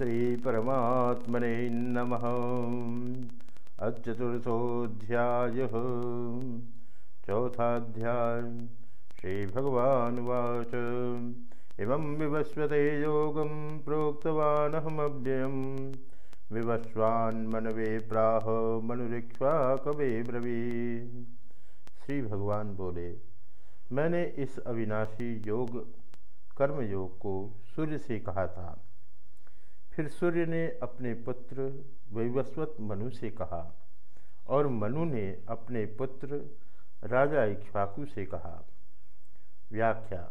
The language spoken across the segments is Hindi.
श्रीपरमात्मने नमः। अचतुर्थोऽध्यायः चौथाध्याय। श्रीभगवानुवाच। इमं विवस्वते योगं प्रोक्तवानहमव्ययं विवस्वान्मनवे प्राह मनुरिक्ष्वा कवे ब्रवी। श्री भगवान बोले, मैंने इस अविनाशी योग, कर्मयोग को सूर्य से कहा था। फिर सूर्य ने अपने पुत्र वैवस्वत मनु से कहा, और मनु ने अपने पुत्र राजा इक्ष्वाकु से कहा, व्याख्या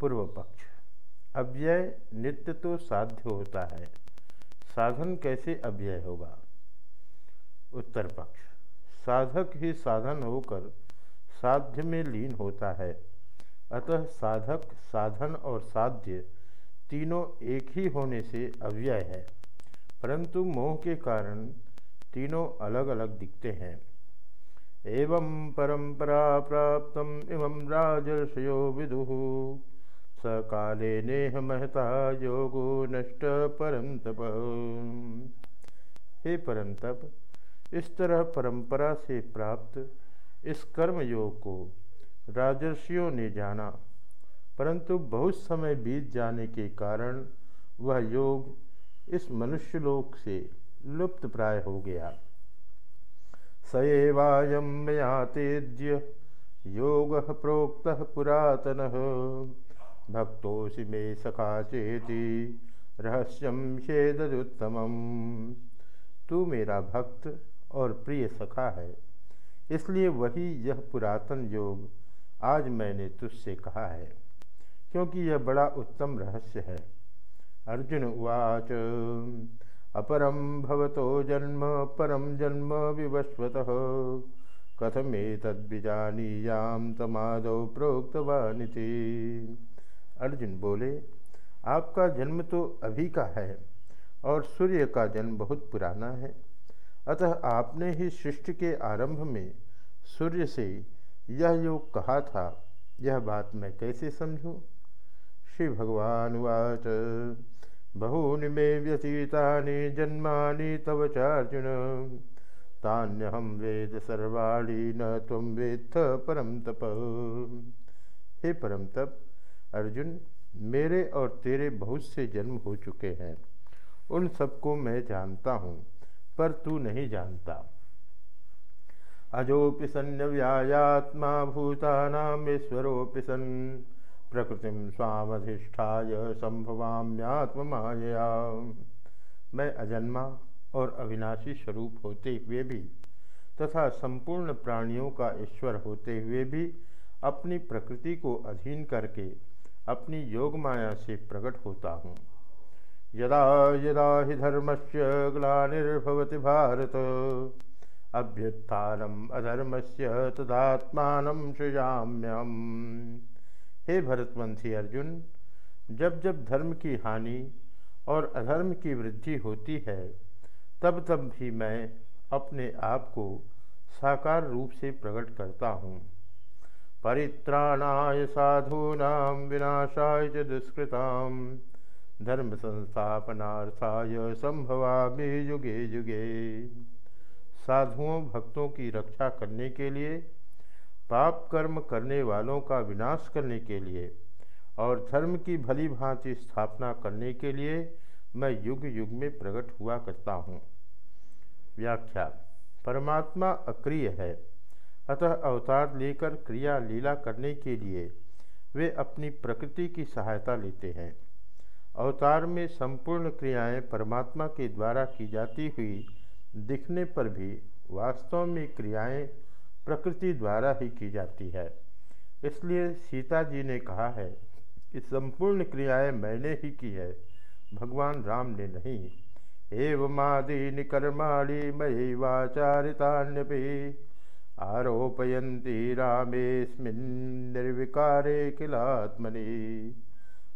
पूर्व पक्ष अव्यय नित्य तो साध्य होता है, साधन कैसे अव्यय होगा? उत्तर पक्ष साधक ही साधन होकर साध्य में लीन होता है, अतः साधक साधन और साध्य तीनों एक ही होने से अव्यय है, परंतु मोह के कारण तीनों अलग अलग दिखते हैं। एवं परंपरा प्राप्त इमं राजर्षयो विदु। स काले नेह महता योगो नष्ट परम तप हे परंतप इस तरह परंपरा से प्राप्त इस कर्म योग को राजर्षियों ने जाना। परंतु बहुत समय बीत जाने के कारण वह योग इस मनुष्यलोक से लुप्त प्राय हो गया। सएवायम मया तेज्य योग प्रोक्त पुरातन। भक्तोषि मे सखा चेती रहस्यम शेदुत्तम तू मेरा भक्त और प्रिय सखा है, इसलिए वही यह पुरातन योग आज मैंने तुझसे कहा है। क्योंकि यह बड़ा उत्तम रहस्य है। अर्जुन उवाच अपरम भवतो जन्म परम जन्म विवस्वत। कथमे तद्विजानीयाम तमादो प्रोक्तवानिति। अर्जुन बोले, आपका जन्म तो अभी का है और सूर्य का जन्म बहुत पुराना है। अतः आपने ही सृष्टि के आरंभ में सूर्य से यह योग कहा था। यह बात मैं कैसे समझूं? श्री भगवान वाच बहूनि मे व्यतीतानि, जन्मानि तव चार्जुन। तान्यहम वेद सर्वाणी, न तुम वेत्थ परम तप। हे परम तप, अर्जुन, मेरे और तेरे बहुत से जन्म हो चुके हैं। उन सबको मैं जानता हूँ, पर तू नहीं जानता। अजोपि सन्यव्यायात्मा भूतानामीश्वरोपि सन्। प्रकृति स्वामधिष्ठाय संभवाम्यात्मया मैं अजन्मा और अविनाशी स्वरूप होते हुए भी तथा संपूर्ण प्राणियों का ईश्वर होते हुए भी अपनी प्रकृति को अधीन करके अपनी योग माया से प्रकट होता हूँ। यदा यदा हि धर्मस्य ग्लानिर्भवति भारत, अभ्युत्थानम अधर्मस्य तदात्मान सृजाम्यम हे भरतवंशी अर्जुन, जब जब धर्म की हानि और अधर्म की वृद्धि होती है, तब तब भी मैं अपने आप को साकार रूप से प्रकट करता हूँ। परित्राणाय साधूना विनाशाय च दुष्कृताम धर्म संस्थापनार्थाय संभवा युगे युगे। साधुओं, भक्तों की रक्षा करने के लिए पाप कर्म करने वालों का विनाश करने के लिए और धर्म की भली भांति स्थापना करने के लिए मैं युग युग में प्रकट हुआ करता हूँ। व्याख्या, परमात्मा अक्रिय है। अतः अवतार लेकर क्रिया लीला करने के लिए वे अपनी प्रकृति की सहायता लेते हैं। अवतार में संपूर्ण क्रियाएँ परमात्मा के द्वारा की जाती हुई दिखने पर भी वास्तव में क्रियाएँ प्रकृति द्वारा ही की जाती है। इसलिए सीता जी ने कहा है कि संपूर्ण क्रियाएँ मैंने ही की है, भगवान राम ने नहीं। एवमादीनि कर्माणि मयि वाचारितान्यपि आरोपयंती रामेस्मिन निर्विकारे किलात्मनि।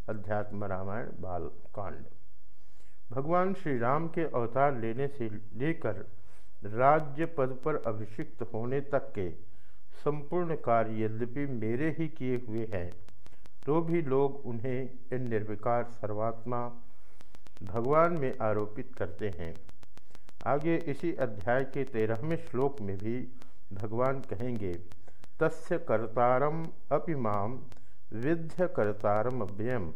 अध्यात्म रामायण, बालकांड। भगवान श्री राम के अवतार लेने से लेकर राज्य पद पर अभिषिक्त होने तक के संपूर्ण कार्य यद्यपि मेरे ही किए हुए हैं। तो भी लोग उन्हें इन निर्विकार सर्वात्मा भगवान में आरोपित करते हैं। आगे इसी अध्याय के तेरहवें श्लोक में भी भगवान कहेंगे, तस्य कर्तारम अपि माम विध्य कर्तारम अभ्यम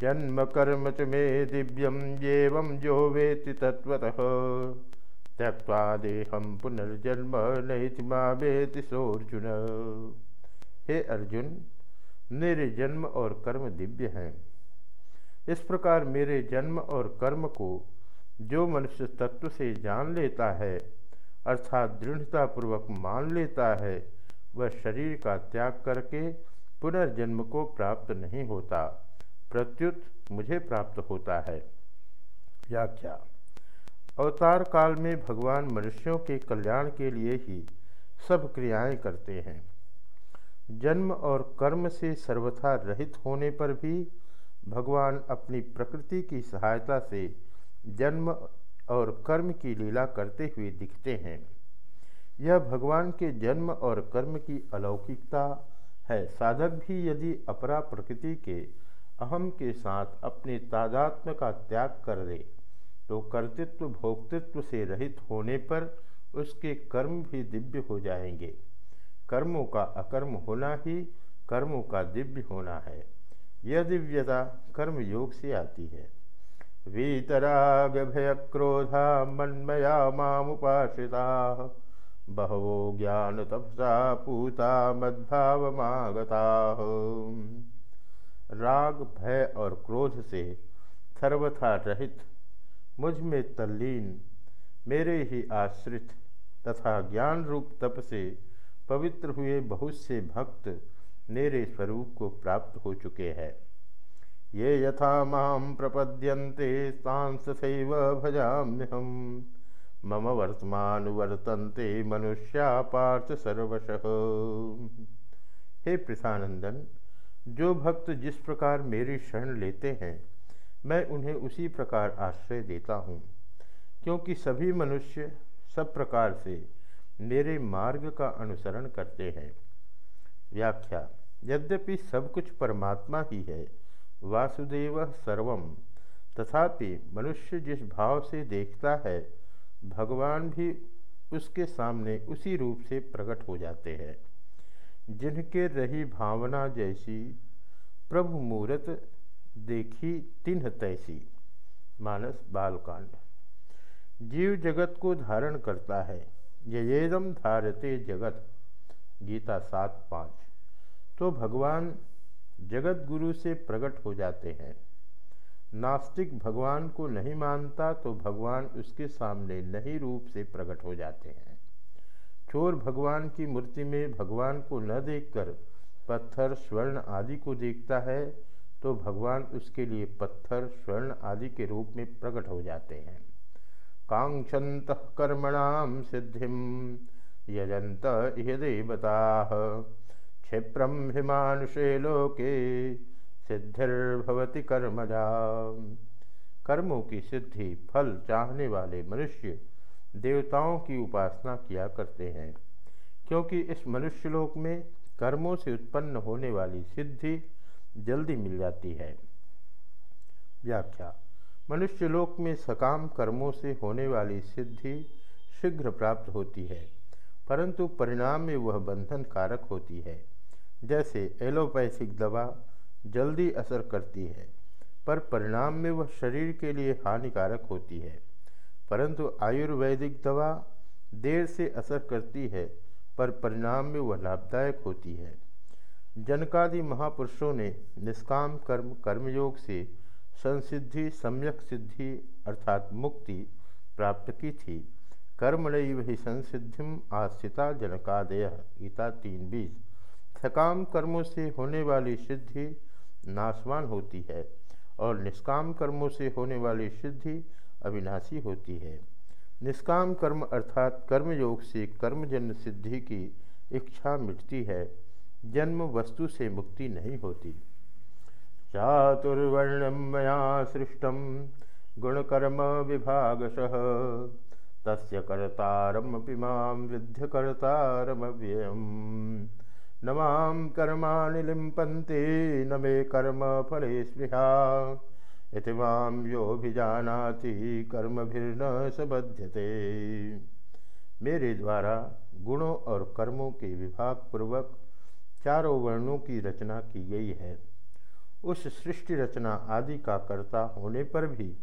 जन्म कर्म च मे दिव्यम, एवं जो वेति तत्वतः त्यक्वा देहम पुनर्जन्म नैतिमा वेति सोर्जुन हे अर्जुन, मेरे जन्म और कर्म दिव्य हैं। इस प्रकार मेरे जन्म और कर्म को जो मनुष्य तत्व से जान लेता है, अर्थात दृढ़तापूर्वक मान लेता है, वह शरीर का त्याग करके पुनर्जन्म को प्राप्त नहीं होता, प्रत्युत मुझे प्राप्त होता है। व्याख्या। अवतार काल में भगवान मनुष्यों के कल्याण के लिए ही सब क्रियाएँ करते हैं। जन्म और कर्म से सर्वथा रहित होने पर भी भगवान अपनी प्रकृति की सहायता से जन्म और कर्म की लीला करते हुए दिखते हैं। यह भगवान के जन्म और कर्म की अलौकिकता है। साधक भी यदि अपरा प्रकृति के अहम के साथ अपने तादात्म का त्याग कर दे तो कर्तृत्व भोक्तृत्व से रहित होने पर उसके कर्म भी दिव्य हो जाएँगे। कर्मों का अकर्म होना ही कर्मों का दिव्य होना है। यह दिव्यता कर्म योग से आती है। वीतराग भय क्रोधा मन्मया मामुपाश्रिता, बहवो ज्ञान तपसा पूता मद्भाव मद्भावमागता राग, भय और क्रोध से सर्वथा रहित मुझमें तल्लीन, मेरे ही आश्रित तथा ज्ञान रूप तप से पवित्र हुए बहुत से भक्त मेरे स्वरूप को प्राप्त हो चुके हैं। ये यथा माम प्रपद्यन्ते सांसैव भजाम्यहम। मम वर्तमान वर्तन्ते मनुष्या पार्थ सर्वश। हे प्रसानंदन, जो भक्त जिस प्रकार मेरी शरण लेते हैं मैं उन्हें उसी प्रकार आश्रय देता हूँ, क्योंकि सभी मनुष्य सब प्रकार से मेरे मार्ग का अनुसरण करते हैं। व्याख्या, यद्यपि सब कुछ परमात्मा ही है, वासुदेव सर्वम, तथापि मनुष्य जिस भाव से देखता है, भगवान भी उसके सामने उसी रूप से प्रकट हो जाते हैं। जिनके रही भावना जैसी प्रभु मूर्त देखी तिन्ह तैसी, मानस बालकांड। जीव जगत को धारण करता है येदम धारते जगत, गीता सात पाँच। तो भगवान जगत गुरु से प्रकट हो जाते हैं। नास्तिक भगवान को नहीं मानता तो भगवान उसके सामने नहीं रूप से प्रकट हो जाते हैं। चोर भगवान की मूर्ति में भगवान को न देखकर पत्थर, स्वर्ण आदि को देखता है तो भगवान उसके लिए पत्थर, स्वर्ण आदि के रूप में प्रकट हो जाते हैं। कांक्षत कर्मणाम सिद्धि यजंत इह देवता। क्षिप्रम हिमानुषे लोके सिद्धिर्भवती कर्मजा। कर्मों की सिद्धि, फल चाहने वाले मनुष्य देवताओं की उपासना किया करते हैं, क्योंकि इस मनुष्यलोक में कर्मों से उत्पन्न होने वाली सिद्धि जल्दी मिल जाती है। व्याख्या। मनुष्यलोक में सकाम कर्मों से होने वाली सिद्धि शीघ्र प्राप्त होती है, परंतु परिणाम में वह बंधन कारक होती है। जैसे एलोपैथिक दवा जल्दी असर करती है, पर परिणाम में वह शरीर के लिए हानिकारक होती है। परंतु आयुर्वेदिक दवा देर से असर करती है, पर परिणाम में वह लाभदायक होती है। जनकादि महापुरुषों ने निष्काम कर्म कर्मयोग से संसिद्धि, सम्यक सिद्धि अर्थात मुक्ति प्राप्त की थी। कर्मणय वही संसिद्धिम आस्थिता जनकादय। गीता तीन बीस सकाम कर्मों से होने वाली सिद्धि नाशवान होती है और निष्काम कर्मों से होने वाली सिद्धि अविनाशी होती है। निष्काम कर्म अर्थात कर्मयोग से कर्मजन्य सिद्धि की इच्छा मिटती है। जन्म वस्तु से मुक्ति नहीं होती। चातुर्वर्णम मया सृष्टम गुणकर्म विभागश। तस्य कर्तारम माँ विद्य कर्तारमव्ययम्। न माँ कर्माणि न मे कर्म फले स्पृहा। इति माम योभिजानाति कर्मभिर्न सबध्यते। मेरे द्वारा गुणों और कर्मों के विभाग पूर्वक चारों वर्णों की रचना की गई है। उस सृष्टि रचना आदि का कर्ता होने पर भी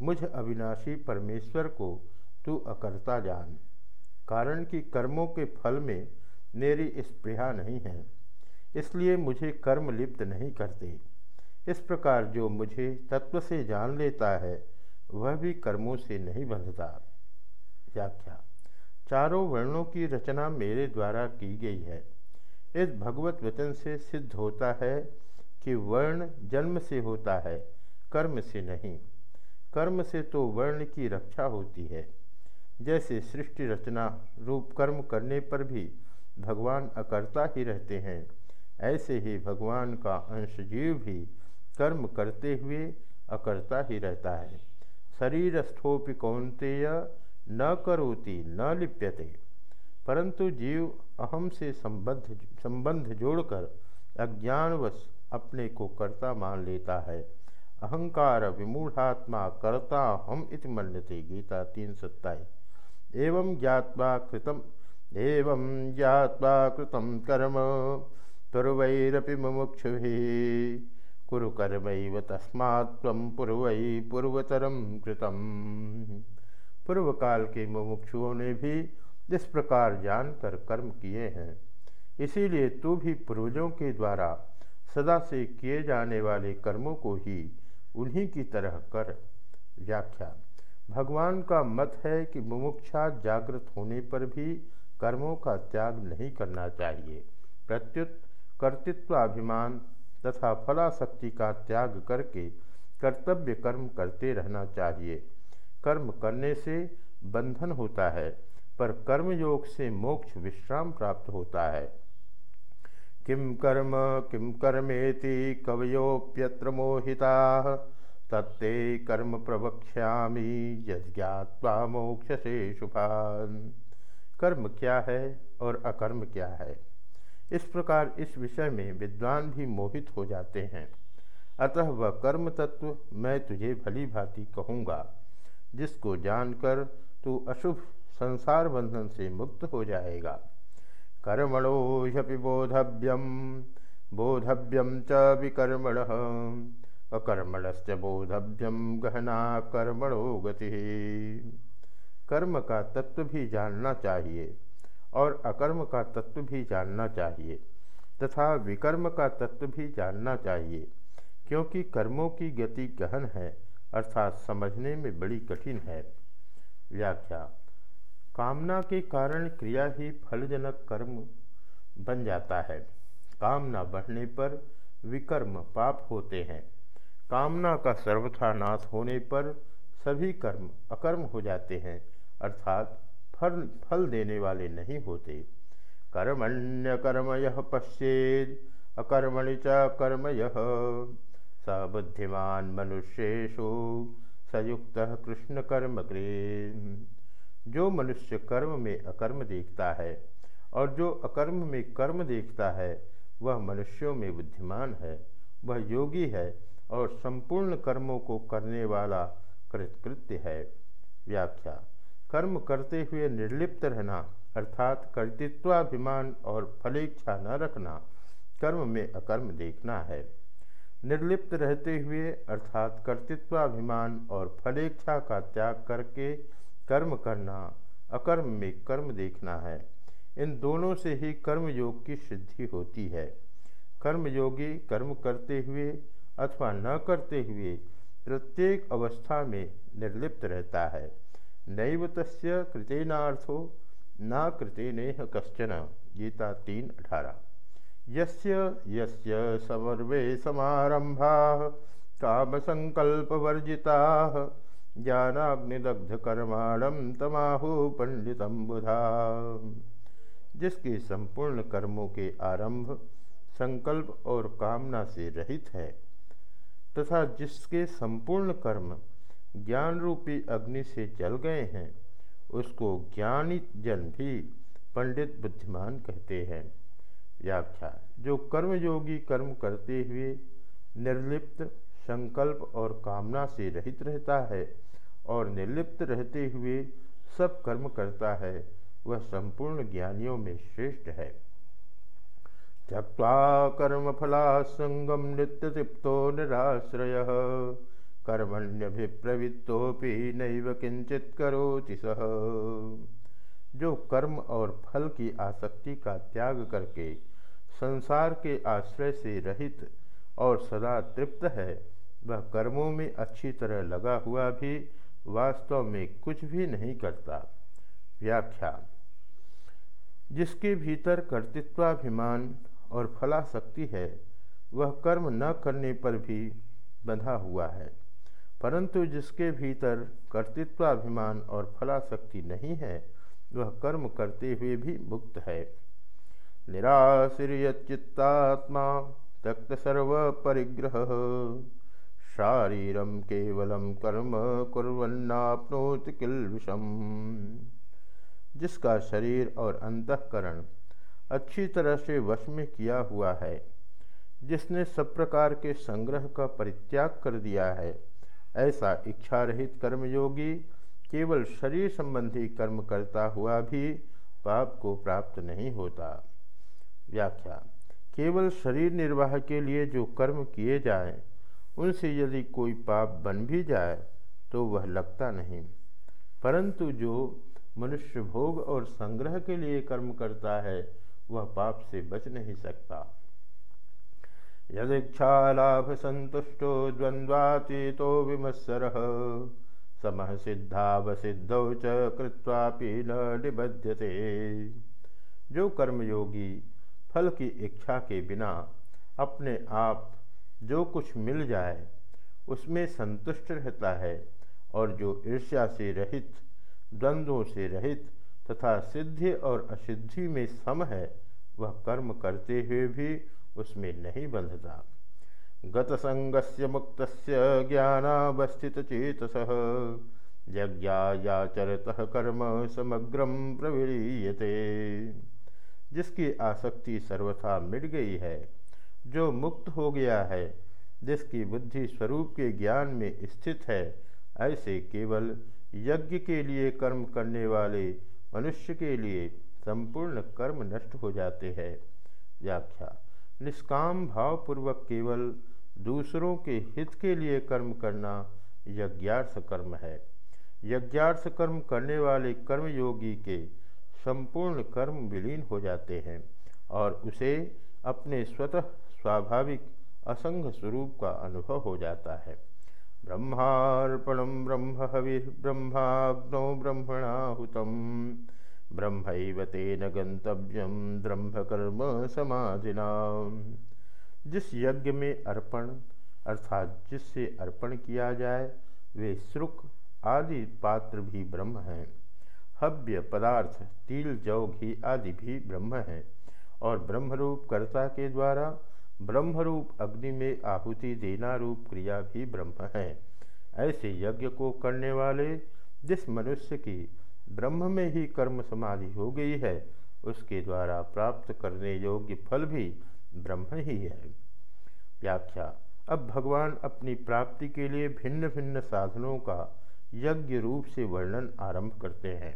मुझ अविनाशी परमेश्वर को तू अकर्ता जान, कारण कि कर्मों के फल में मेरी स्पृहा नहीं है, इसलिए मुझे कर्म लिप्त नहीं करते। इस प्रकार जो मुझे तत्व से जान लेता है, वह भी कर्मों से नहीं बंधता। व्याख्या, चारों वर्णों की रचना मेरे द्वारा की गई है। इस भगवत वचन से सिद्ध होता है कि वर्ण जन्म से होता है, कर्म से नहीं। कर्म से तो वर्ण की रक्षा होती है। जैसे सृष्टि रचना रूप कर्म करने पर भी भगवान अकर्ता ही रहते हैं, ऐसे ही भगवान का अंश जीव भी कर्म करते हुए अकर्ता ही रहता है। शरीर स्थोपि कौनतेय न करोति न लिप्यते। परंतु जीव अहम से संबंध संबंध जोड़कर अज्ञानवश अपने को कर्ता मान लेता है। अहंकार विमूढ़ात्मा कर्ता हम इति मन्यते गीता तीन सत्ताईस एवं ज्ञावा कृतम, एवं ज्ञावा कृतम कर्म पूर्वैरपि मुमुक्षु। कुरु कर्म तस्मात् पूर्व पूर्वतरम कृतम। पूर्व काल के मुमुक्षुओं ने भी इस प्रकार जानकर कर्म किए हैं, इसीलिए तू भी पूर्वजों के द्वारा सदा से किए जाने वाले कर्मों को ही उन्हीं की तरह कर। व्याख्या, भगवान का मत है कि मुमुक्षा जागृत होने पर भी कर्मों का त्याग नहीं करना चाहिए। प्रत्युत कर्तृत्वाभिमान तथा फलाशक्ति का त्याग करके कर्तव्य कर्म करते रहना चाहिए। कर्म करने से बंधन होता है पर कर्मयोग से मोक्ष विश्राम प्राप्त होता है। किम कर्म किम कर्मेति कवयोप्यत्र मोहिता, तत्ते कर्म प्रवक्ष्यामी यज्ञात्वा मोक्ष से शुभान कर्म क्या है और अकर्म क्या है? इस प्रकार इस विषय में विद्वान भी मोहित हो जाते हैं। अतः वह कर्म तत्व मैं तुझे भली भांति कहूँगा। जिसको जानकर तू अशुभ संसार बंधन से मुक्त हो जाएगा। कर्मणो ह्यपि बोधव्यम बोधव्यम च विकर्मण। अकर्मणस्य बोधव्यम गहना कर्मणो गति। कर्म का तत्व भी जानना चाहिए और अकर्म का तत्व भी जानना चाहिए तथा विकर्म का तत्व भी जानना चाहिए, क्योंकि कर्मों की गति गहन है, अर्थात समझने में बड़ी कठिन है। व्याख्या। कामना के कारण क्रिया ही फलजनक कर्म बन जाता है। कामना बढ़ने पर विकर्म पाप होते हैं। कामना का सर्वथा नाश होने पर सभी कर्म अकर्म हो जाते हैं, अर्थात फल फल देने वाले नहीं होते। कर्मण्य कर्म यह पश्चेद अकर्मणि च कर्म यह स बुद्धिमान मनुष्येशु सयुक्त कृष्ण कर्म कृ जो मनुष्य कर्म में अकर्म देखता है और जो अकर्म में कर्म देखता है, वह मनुष्यों में बुद्धिमान है। वह योगी है और संपूर्ण कर्मों को करने वाला कृतकृत्य है। व्याख्या, कर्म करते हुए निर्लिप्त रहना अर्थात कर्तृत्वाभिमान और फलेच्छा न रखना कर्म में अकर्म देखना है। निर्लिप्त रहते हुए अर्थात कर्तृत्वाभिमान और फलेच्छा का त्याग करके कर्म करना, अकर्म में कर्म देखना है। इन दोनों से ही कर्म योग की सिद्धि होती है। कर्मयोगी कर्म करते हुए अथवा न करते हुए प्रत्येक अवस्था में निर्लिप्त रहता है। नैव तस्य कृतेनार्थो, न कृतेनेह कश्चन। गीता तीन अठारह। यस्य यस्य समर्वे समारंभा काम संकल्पवर्जिता ज्ञानाग्निदग्धकर्माणम तमाहु पंडितम बुधा। जिसके संपूर्ण कर्मों के आरंभ संकल्प और कामना से रहित है, तथा जिसके संपूर्ण कर्म ज्ञान रूपी अग्नि से जल गए हैं, उसको ज्ञानित जन भी पंडित बुद्धिमान कहते हैं। व्याख्या, जो कर्मयोगी कर्म करते हुए निर्लिप्त संकल्प और कामना से रहित रहता है और निर्लिप्त रहते हुए सब कर्म करता है, वह संपूर्ण ज्ञानियों में श्रेष्ठ है। त्यक्वा कर्म फलासंगम नित्य तृप्तो निराश्रय कर्मण्यभिप्रवृत्तोपि नैव किंचित करोति सह जो कर्म और फल की आसक्ति का त्याग करके संसार के आश्रय से रहित और सदा तृप्त है, वह कर्मों में अच्छी तरह लगा हुआ भी वास्तव में कुछ भी नहीं करता। व्याख्या। जिसके भीतर कर्तृत्वाभिमान और फलाशक्ति है, वह कर्म न करने पर भी बंधा हुआ है। परंतु जिसके भीतर कर्तृत्वाभिमान और फलाशक्ति नहीं है, वह कर्म करते हुए भी मुक्त है। निराश्रियचित्तात्मा त्यक्त सर्व परिग्रह शारीरम केवलम कर्म कुरन्नाप्नोति किल विषम। जिसका शरीर और अंतकरण अच्छी तरह से वश में किया हुआ है जिसने सब प्रकार के संग्रह का परित्याग कर दिया है ऐसा इच्छा रहित कर्मयोगी केवल शरीर संबंधी कर्म करता हुआ भी पाप को प्राप्त नहीं होता। व्याख्या केवल शरीर निर्वाह के लिए जो कर्म किए जाएँ, उनसे यदि कोई पाप बन भी जाए तो वह लगता नहीं। परंतु जो मनुष्य भोग और संग्रह के लिए कर्म करता है, वह पाप से बच नहीं सकता। यदीक्षा लाभ संतुष्टो द्वंद्वातीतो विमत्सर समह सिद्धावसिद्धौ च कृत्वापि न निबध्यते। जो कर्मयोगी फल की इच्छा के बिना अपने आप जो कुछ मिल जाए, उसमें संतुष्ट रहता है और जो ईर्ष्या से रहित, द्वंद्वों से रहित तथा सिद्धि और असिद्धि में सम है, वह कर्म करते हुए भी उसमें नहीं बंधता। गतसंगस्य मुक्त ज्ञानावस्थित चेतस यज्ञायाचरत कर्म समग्रम प्रवीयते जिसकी आसक्ति सर्वथा मिट गई है, जो मुक्त हो गया है जिसकी बुद्धि स्वरूप के ज्ञान में स्थित है, ऐसे केवल यज्ञ के लिए कर्म करने वाले मनुष्य के लिए संपूर्ण कर्म नष्ट हो जाते हैं। व्याख्या, निष्काम भावपूर्वक केवल दूसरों के हित के लिए कर्म करना यज्ञार्थ कर्म है। यज्ञार्थ कर्म करने वाले कर्मयोगी के संपूर्ण कर्म विलीन हो जाते हैं और उसे अपने स्वतः स्वाभाविक असंग स्वरूप का अनुभव हो जाता है। ब्रह्मार्पणम ब्रह्म हवि ब्रह्माग्नौ ब्रह्मणाहुतम ब्रह्म तेन गंतव्यम ब्रह्मकर्म समाधिना। जिस यज्ञ में अर्पण, अर्थात जिससे अर्पण किया जाए, वे श्रुक आदि पात्र भी ब्रह्म हैं। हव्य पदार्थ, तिल, जौ, घी आदि भी ब्रह्म है और ब्रह्मरूप कर्ता के द्वारा ब्रह्मरूप अग्नि में आहुति देना रूप क्रिया भी ब्रह्म है। ऐसे यज्ञ को करने वाले जिस मनुष्य की ब्रह्म में ही कर्म समाधि हो गई है, उसके द्वारा प्राप्त करने योग्य फल भी ब्रह्म ही है। व्याख्या, अब भगवान अपनी प्राप्ति के लिए भिन्न भिन्न साधनों का यज्ञ रूप से वर्णन आरंभ करते हैं।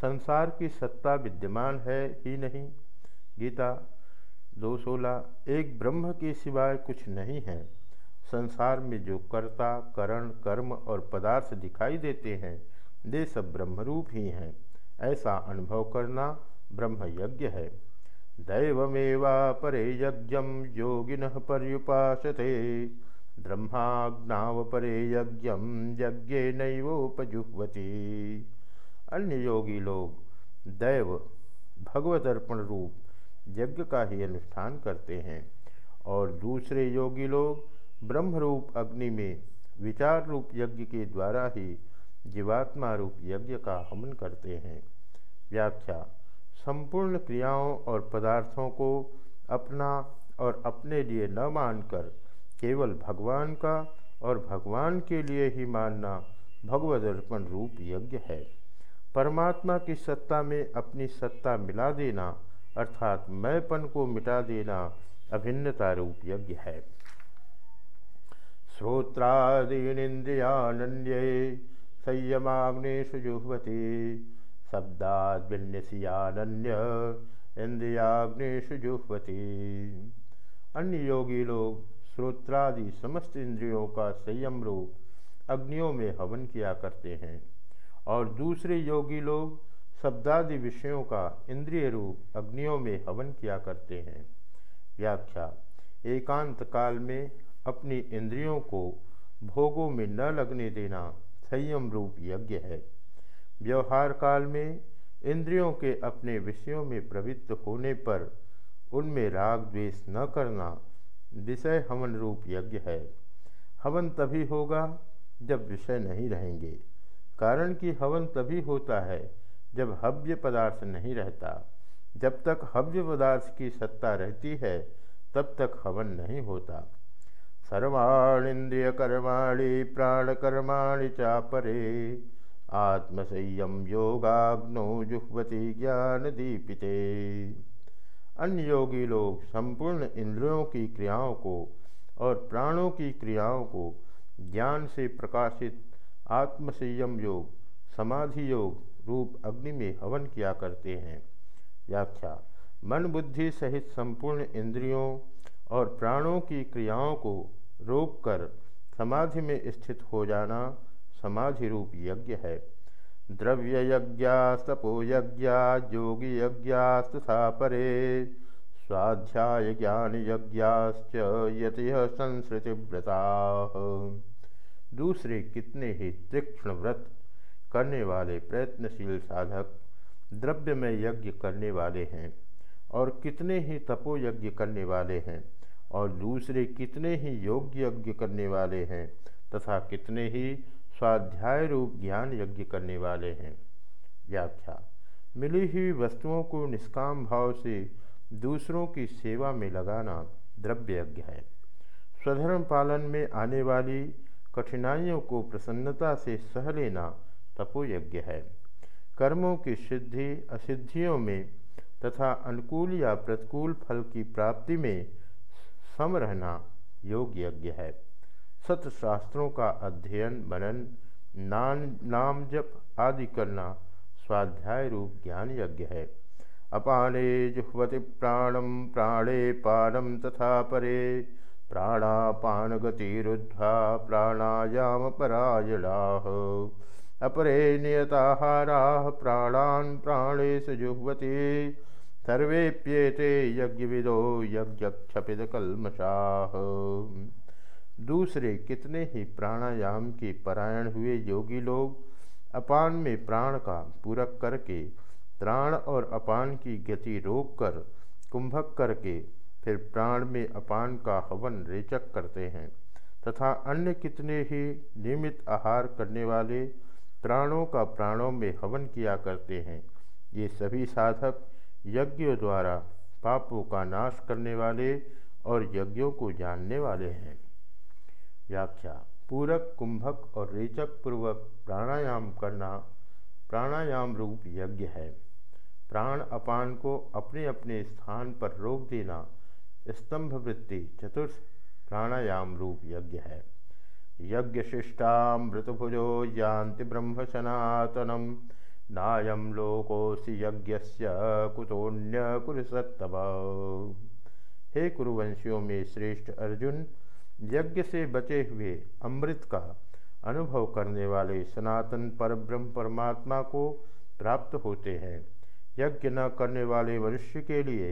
संसार की सत्ता विद्यमान है ही नहीं? गीता दो सोलह एक ब्रह्म के सिवाय कुछ नहीं है। संसार में जो कर्ता, करण, कर्म और पदार्थ दिखाई देते हैं, वे सब ब्रह्मरूप ही हैं। ऐसा अनुभव करना ब्रह्म यज्ञ है। दैवमेवा परे यज्ञम योगिन ब्रह्माग्नाव परे यज्ञम यज्ञ नैवोपजुह्वती। अन्य योगी लोग दैव भगवत अर्पण रूप यज्ञ का ही अनुष्ठान करते हैं। और दूसरे योगी लोग ब्रह्म रूप अग्नि में विचार रूप यज्ञ के द्वारा ही जीवात्मा रूप यज्ञ का हमन करते हैं। व्याख्या, संपूर्ण क्रियाओं और पदार्थों को अपना और अपने लिए न मानकर केवल भगवान का और भगवान के लिए ही मानना भगवद अर्पण रूप यज्ञ है। परमात्मा की सत्ता में अपनी सत्ता मिला देना अर्थात मैंपन को मिटा देना अभिन्नता रूप यज्ञ है। श्रोत्रादीनिंद्रियानन्ये संयमाग्नेशु जुह्वती शब्दान्यसियानन्य इंद्रियाग्नेशु जुह्वती। अन्य योगी लोग श्रोत्रादि समस्त इंद्रियों का संयम रूप अग्नियों में हवन किया करते हैं और दूसरे योगी लोग शब्दादि विषयों का इंद्रिय रूप अग्नियों में हवन किया करते हैं। व्याख्या, एकांत काल में अपनी इंद्रियों को भोगों में न लगने देना संयम रूप यज्ञ है। व्यवहार काल में इंद्रियों के अपने विषयों में प्रवृत्त होने पर उनमें राग द्वेष न करना विषय हवन रूप यज्ञ है। हवन तभी होगा जब विषय नहीं रहेंगे। कारण कि हवन तभी होता है जब हव्य पदार्थ नहीं रहता, जब तक हव्य पदार्थ की सत्ता रहती है, तब तक हवन नहीं होता। सर्वाणींद्रिय कर्माणि, प्राण कर्माणि चापरे आत्मसंयम योगाग्नो जुह्वती ज्ञान दीपिते। अन्य योगी लोग संपूर्ण इंद्रियों की क्रियाओं को और प्राणों की क्रियाओं को ज्ञान से प्रकाशित आत्मसंयम योग, समाधि योग रूप अग्नि में हवन किया करते हैं। व्याख्या, मन बुद्धि सहित संपूर्ण इंद्रियों और प्राणों की क्रियाओं को रोककर समाधि में स्थित हो जाना समाधि रूप यज्ञ है। द्रव्य यज्ञास्तपो यज्ञा योगी यज्ञास्तथा परे। स्वाध्याय ज्ञान यज्ञाश्च यति संस्कृतिव्रता दूसरे कितने ही तीक्ष्ण व्रत करने वाले प्रयत्नशील साधक द्रव्य में यज्ञ करने वाले हैं और कितने ही तपो यज्ञ करने वाले हैं और दूसरे कितने ही योग्य यज्ञ करने वाले हैं तथा कितने ही स्वाध्याय रूप ज्ञान यज्ञ करने वाले हैं। व्याख्या। मिली हुई वस्तुओं को निष्काम भाव से दूसरों की सेवा में लगाना द्रव्य यज्ञ है। स्वधर्म पालन में आने वाली कठिनाइयों को प्रसन्नता से सह लेना तपोयज्ञ है। कर्मों की सिद्धि, असिद्धियों में तथा अनुकूल या प्रतिकूल फल की प्राप्ति में सम रहना योग यज्ञ है। सतशास्त्रों का अध्ययन, मनन, नान, नाम जप आदि करना स्वाध्याय रूप ज्ञान यज्ञ है। अपाने जुह्वति प्राणम प्राणे पानम तथा परे प्राणापान गतिरुद्धा प्राणायाम परायणा अपरे नियताहारा प्राणान प्राणेश जुह्वती। सर्वेप्येते यज्ञविदो यज्ञक्षपिदकल्मषाः दूसरे कितने ही प्राणायाम के परायण हुए योगी लोग अपान में प्राण का पूरक करके प्राण और अपान की गति रोककर कुंभक करके फिर प्राण में अपान का हवन रेचक करते हैं, तथा अन्य कितने ही नियमित आहार करने वाले प्राणों का प्राणों में हवन किया करते हैं। ये सभी साधक यज्ञों द्वारा पापों का नाश करने वाले और यज्ञों को जानने वाले हैं। व्याख्या, पूरक, कुंभक और रेचक पूर्वक प्राणायाम करना प्राणायाम रूप यज्ञ है। प्राण अपान को अपने अपने स्थान पर रोक देना स्तंभ वृत्ति चतुर्थ प्राणायाम रूप यज्ञ है। यज्ञ मृतभुजो यान्ति ब्रह्म सनातनम नायम लोकोसी यज्ञ कुतोन्य कुरुसत्तव हे कुरुवंशियों में श्रेष्ठ अर्जुन, यज्ञ से बचे हुए अमृत का अनुभव करने वाले सनातन परब्रह्म परमात्मा को प्राप्त होते हैं। यज्ञ न करने वाले मनुष्य के लिए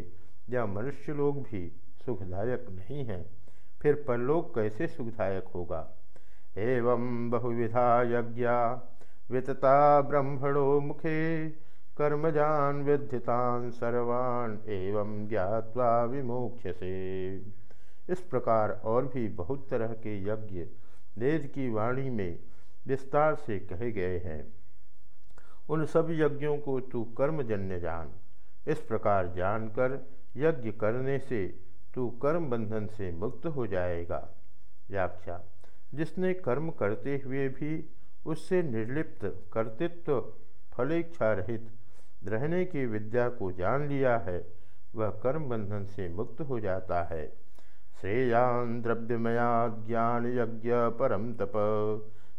यह मनुष्य लोग भी सुखदायक नहीं हैं। फिर परलोक कैसे सुखदायक होगा? एवं बहुविधा यज्ञा। वितता ब्रह्मणो मुखे, कर्मजान विद्यतान सर्वान एवं ज्ञावा विमोक्ष से इस प्रकार और भी बहुत तरह के यज्ञ वेद की वाणी में विस्तार से कहे गए हैं। उन सब यज्ञों को तू कर्मजन्य जान। इस प्रकार जानकर यज्ञ करने से तू कर्म बंधन से मुक्त हो जाएगा। व्याख्या। जिसने कर्म करते हुए भी उससे निर्लिप्त कर्तृत्व फलेच्छा रहित रहने की विद्या को जान लिया है, वह कर्म बंधन से मुक्त हो जाता है। श्रेयान द्रव्यमया ज्ञान यज्ञ परम तप।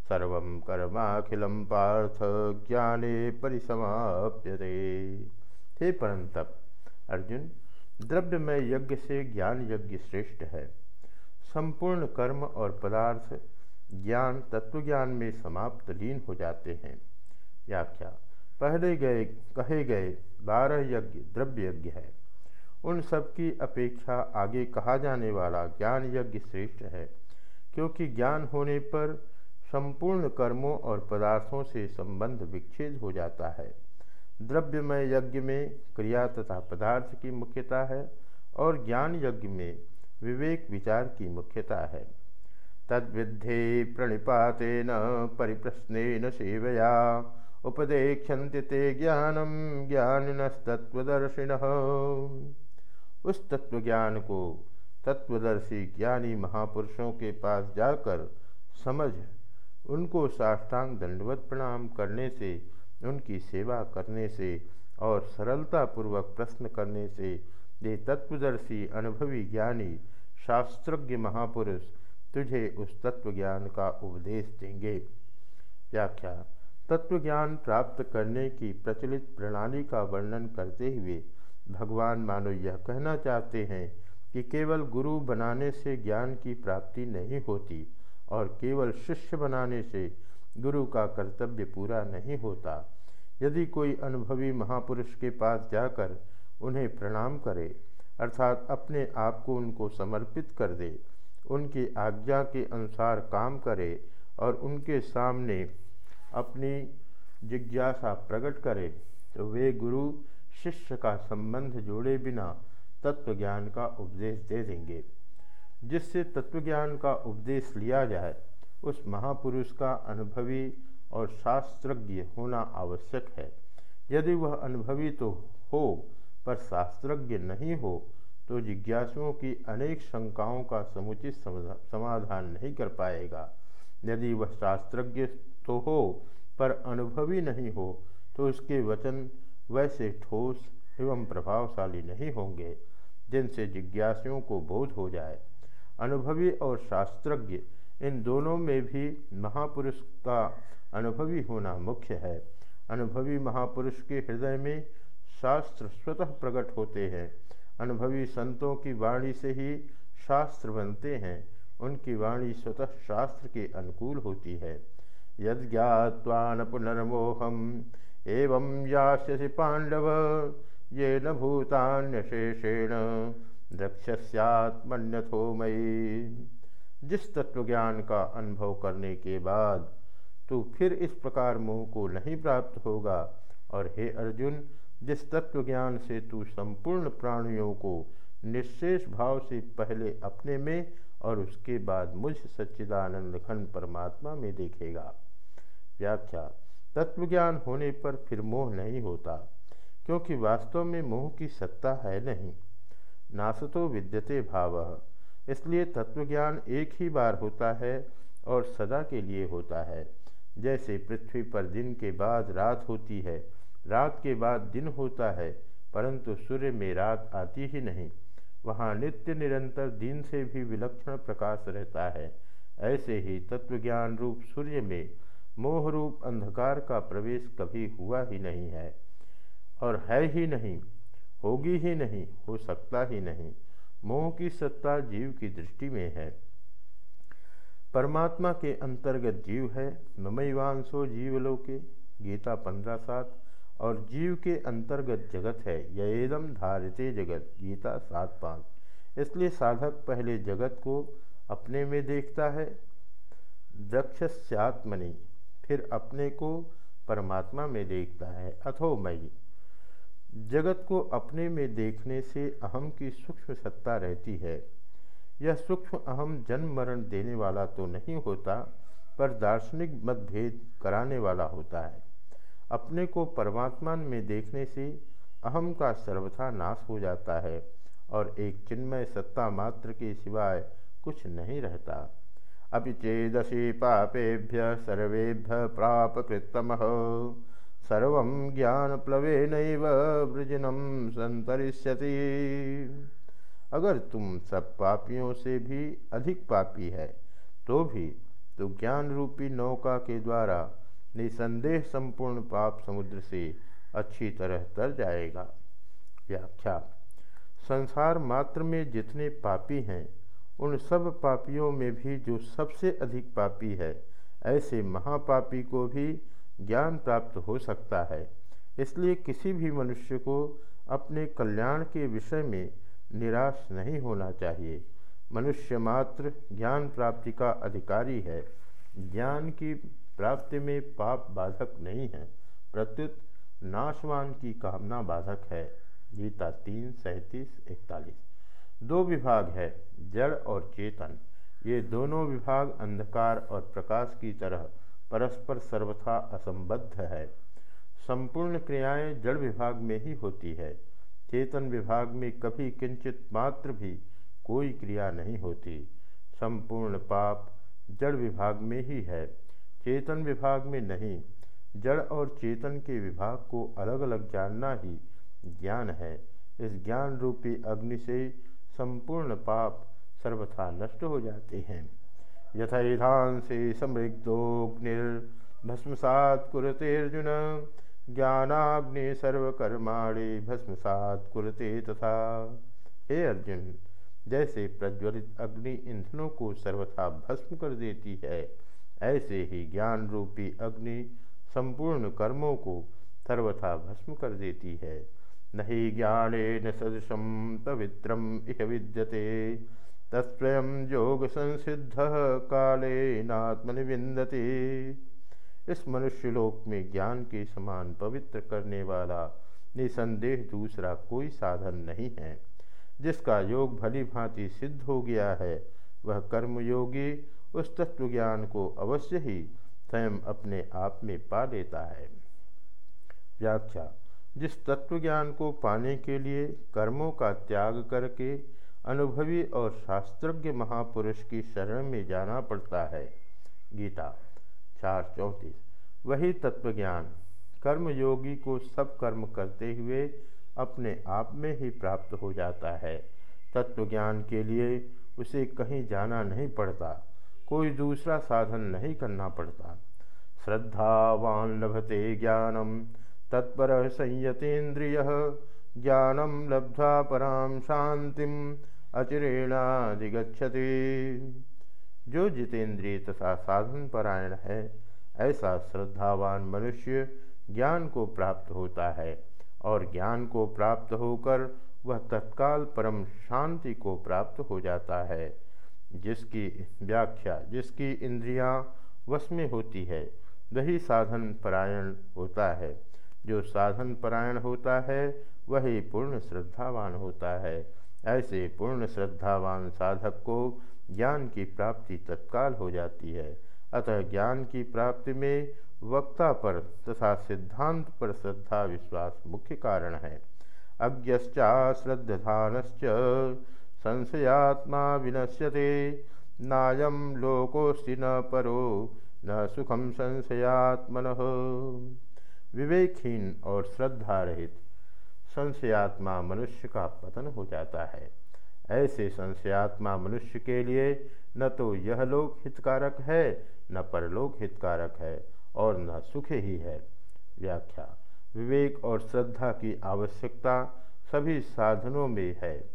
सर्व कर्माखिलम पार्थ ज्ञाने परिसमाप्यते। हे परम तप, अर्जुन, द्रव्यमय यज्ञ से ज्ञान यज्ञ श्रेष्ठ है। संपूर्ण कर्म और पदार्थ, ज्ञान, तत्वज्ञान में समाप्त लीन हो जाते हैं। व्याख्या, पहले गए, कहे गए बारह यज्ञ द्रव्य यज्ञ है। उन सब की अपेक्षा आगे कहा जाने वाला ज्ञान यज्ञ श्रेष्ठ है, क्योंकि ज्ञान होने पर संपूर्ण कर्मों और पदार्थों से संबंध विच्छेद हो जाता है। द्रव्यमय यज्ञ में क्रिया तथा पदार्थ की मुख्यता है और ज्ञान यज्ञ में विवेक विचार की मुख्यता है। तद्विद्धि प्रणिपातेन परिप्रश्न सेवया उपदेक्षन्ति ते ज्ञानम ज्ञानिनस्तत्वदर्शिन उस तत्वज्ञान को तत्वदर्शी ज्ञानी महापुरुषों के पास जाकर समझ, उनको साष्टांग दंडवत प्रणाम करने से, उनकी सेवा करने से और सरलतापूर्वक प्रश्न करने से ये तत्वदर्शी अनुभवी ज्ञानी, शास्त्रज्ञ महापुरुष, तुझे उस तत्वज्ञान का उपदेश देंगे। व्याख्या, तत्वज्ञान प्राप्त करने की प्रचलित प्रणाली का वर्णन करते हुए भगवान मानो यह कहना चाहते हैं कि केवल गुरु बनाने से ज्ञान की प्राप्ति नहीं होती और केवल शिष्य बनाने से गुरु का कर्तव्य पूरा नहीं होता। यदि कोई अनुभवी महापुरुष के पास जाकर उन्हें प्रणाम करे, अर्थात अपने आप को उनको समर्पित कर दे, उनकी आज्ञा के अनुसार काम करे और उनके सामने अपनी जिज्ञासा प्रकट करे तो वे गुरु शिष्य का संबंध जोड़े बिना तत्वज्ञान का उपदेश दे देंगे। जिससे तत्वज्ञान का उपदेश लिया जाए, उस महापुरुष का अनुभवी और शास्त्रज्ञ होना आवश्यक है। यदि वह अनुभवी तो हो पर शास्त्रज्ञ नहीं हो तो जिज्ञासुओं की अनेक शंकाओं का समुचित समाधान नहीं कर पाएगा। यदि वह शास्त्रज्ञ तो हो, पर अनुभवी नहीं हो तो उसके वचन वैसे ठोस एवं प्रभावशाली नहीं होंगे, जिनसे जिज्ञासुओं को बोध हो जाए। अनुभवी और शास्त्रज्ञ, इन दोनों में भी महापुरुष का अनुभवी होना मुख्य है। अनुभवी महापुरुष के हृदय में शास्त्र स्वतः प्रकट होते हैं। अनुभवी संतों की वाणी से ही शास्त्र बनते हैं। उनकी वाणी स्वतः शास्त्र के अनुकूल होती है। यद पुनर्मोहम एवं यास्यसि पांडव, ये न भूतान्यशेषेण द्रक्ष्यात्मन्यथो मयी। जिस तत्वज्ञान का अनुभव करने के बाद तू फिर इस प्रकार मोह को नहीं प्राप्त होगा, और हे अर्जुन जिस तत्व ज्ञान से तू संपूर्ण प्राणियों को निशेष भाव से पहले अपने में और उसके बाद मुझ सच्चिदानंद घन परमात्मा में देखेगा। व्याख्या, तत्वज्ञान होने पर फिर मोह नहीं होता, क्योंकि वास्तव में मोह की सत्ता है नहीं। नासतो विद्यते भाव, इसलिए तत्वज्ञान एक ही बार होता है और सदा के लिए होता है। जैसे पृथ्वी पर दिन के बाद रात होती है रात के बाद दिन होता है, परंतु सूर्य में रात आती ही नहीं। वहाँ नित्य निरंतर दिन से भी विलक्षण प्रकाश रहता है। ऐसे ही तत्वज्ञान रूप सूर्य में मोह रूप अंधकार का प्रवेश कभी हुआ ही नहीं है। और है ही नहीं, होगी ही नहीं, हो सकता ही नहीं। मोह की सत्ता जीव की दृष्टि में है। परमात्मा के अंतर्गत जीव है। ममैवांशो जीवलोके, गीता पंद्रह सात। और जीव के अंतर्गत जगत है। यह यदम धारिते जगत, गीता सात पाँच। इसलिए साधक पहले जगत को अपने में देखता है दक्षस्यात्मनि फिर अपने को परमात्मा में देखता है अथो मई जगत को अपने में देखने से अहम की सूक्ष्म सत्ता रहती है। यह सूक्ष्म अहम जन्म मरण देने वाला तो नहीं होता, पर दार्शनिक मतभेद कराने वाला होता है। अपने को परमात्मा में देखने से अहम का सर्वथा नाश हो जाता है और एक चिन्मय सत्ता मात्र के सिवाय कुछ नहीं रहता। अभी चेदसी पापेभ्य सर्वेभ्य प्राप कृतम सर्व ज्ञान प्लवेन वृजनम संतरिष्यति अगर तुम सब पापियों से भी अधिक पापी है तो भी तो ज्ञान रूपी नौका के द्वारा निसंदेह संपूर्ण पाप समुद्र से अच्छी तरह तर जाएगा। व्याख्या संसार मात्र में जितने पापी हैं, उन सब पापियों में भी जो सबसे अधिक पापी है, ऐसे महापापी को भी ज्ञान प्राप्त हो सकता है। इसलिए किसी भी मनुष्य को अपने कल्याण के विषय में निराश नहीं होना चाहिए। मनुष्य मात्र ज्ञान प्राप्ति का अधिकारी है। ज्ञान की प्राप्ति में पाप बाधक नहीं है। प्रत्युत, नाशवान की कामना बाधक है। गीता तीन, सैंतीस, इकतालीस। दो विभाग है, जड़ और चेतन। ये दोनों विभाग अंधकार और प्रकाश की तरह परस्पर सर्वथा असंबद्ध है। संपूर्ण क्रियाएँ जड़ विभाग में ही होती है। चेतन विभाग में कभी किंचित मात्र भी कोई क्रिया नहीं होती। संपूर्ण पाप जड़ विभाग में ही है। चेतन विभाग में नहीं, जड़ और चेतन के विभाग को अलग अलग जानना ही ज्ञान है। इस ज्ञान रूपी अग्नि से संपूर्ण पाप सर्वथा नष्ट हो जाते हैं। यथाधान से समृद्धोग्निर्भस्मसात कुरतेर्जुन ज्ञानाग्नि सर्वकर्माणी भस्मसात कुरते तथा। हे अर्जुन, जैसे प्रज्वलित अग्नि ईंधनों को सर्वथा भस्म कर देती है ऐसे ही ज्ञान रूपी अग्नि संपूर्ण कर्मों को सर्वथा भस्म कर देती है। नहीं ज्ञाने न सदृशम पवित्रम इह विद्यते। तत्स्वयं योग संसिद्ध काले नात्मनिविंदते इस मनुष्य लोक में ज्ञान के समान पवित्र करने वाला निसंदेह दूसरा कोई साधन नहीं है। जिसका योग भली भांति सिद्ध हो गया है, वह कर्मयोगी उस तत्व ज्ञान को अवश्य ही स्वयं अपने आप में पा लेता है। व्याख्या, जिस तत्व ज्ञान को पाने के लिए कर्मों का त्याग करके अनुभवी और शास्त्रज्ञ महापुरुष की शरण में जाना पड़ता है। गीता, चार चौंतीस। वही तत्व तत्वज्ञान, कर्मयोगी को सब कर्म करते हुए अपने आप में ही प्राप्त हो जाता है। तत्वज्ञान के लिए उसे कहीं जाना नहीं पड़ता। कोई दूसरा साधन नहीं करना पड़ता। श्रद्धावान लभते ज्ञानम, तत्पर संयतेन्द्रिय, ज्ञानम लब्धा पराम शांतिम अचिरेणाधिगछति जो जितेंद्रिय तथा साधन परायण है, ऐसा श्रद्धावान मनुष्य ज्ञान को प्राप्त होता है और ज्ञान को प्राप्त होकर वह तत्काल परम शांति को प्राप्त हो जाता है। जिसकी व्याख्या, जिसकी इंद्रियाँ वश में होती है, वही साधन परायण होता है। जो साधन परायण होता है, वही पूर्ण श्रद्धावान होता है। ऐसे पूर्ण श्रद्धावान साधक को ज्ञान की प्राप्ति तत्काल हो जाती है। अतः ज्ञान की प्राप्ति में वक्ता पर तथा सिद्धांत पर श्रद्धा विश्वास मुख्य कारण है। अज्ञश्चा श्रद्धानश्च संशयात्मा विनश्यते नायम लोकोस्ति न परो, न सुखम संशयात्मन। विवेकहीन और श्रद्धा रहित संशयात्मा मनुष्य का पतन हो जाता है। ऐसे संशयात्मा मनुष्य के लिए न तो यह लोक हितकारक है, न परलोक हितकारक है, और न सुख ही है। व्याख्या, विवेक और श्रद्धा की आवश्यकता सभी साधनों में है।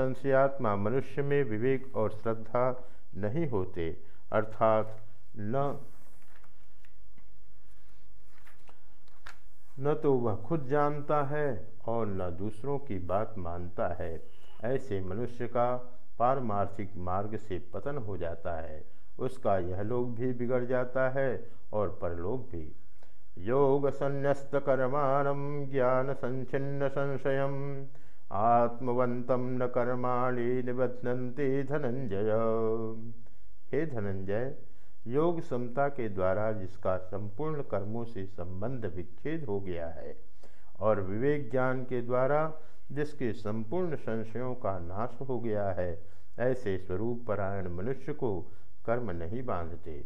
संशयात्मा मनुष्य में विवेक और श्रद्धा नहीं होते, अर्थात न न तो वह खुद जानता है और न दूसरों की बात मानता है। ऐसे मनुष्य का पारमार्थिक मार्ग से पतन हो जाता है। उसका यह लोग भी बिगड़ जाता है और परलोक भी। योग संन्यस्त कर्माणम ज्ञान संचिन्न संशय आत्मवंतम न कर्माणी निबध्नते धनंजय। हे धनंजय, योग समता के द्वारा जिसका संपूर्ण कर्मों से संबंध विच्छेद हो गया है और विवेक ज्ञान के द्वारा जिसके संपूर्ण संशयों का नाश हो गया है, ऐसे स्वरूप परायण मनुष्य को कर्म नहीं बांधते।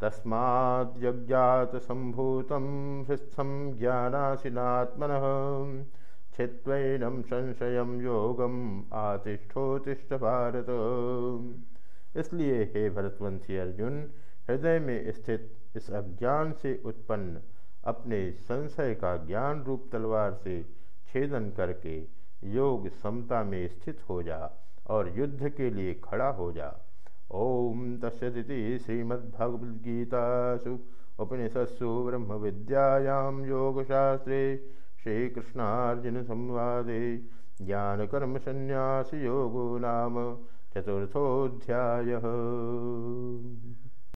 तस्मात् संभूतम हृस्थम ज्ञानाशिनात्मन छित्वैनम संशय योगम आतिष्ठोतिष्ठ भारत। इसलिए हे भरतवंशी अर्जुन, हृदय में स्थित इस अज्ञान से उत्पन्न, अपने संशय का ज्ञान रूप तलवार से छेदन करके योग समता में स्थित हो जा और युद्ध के लिए खड़ा हो जा। ओम तस्ती श्रीमद्भगवद्गीतासु। उपनिषत्सु ब्रह्म विद्यायां योगशास्त्रे श्रीकृष्णार्जुन संवादे ज्ञानकर्म संन्यास योगो नाम चतुर्थोऽध्यायः।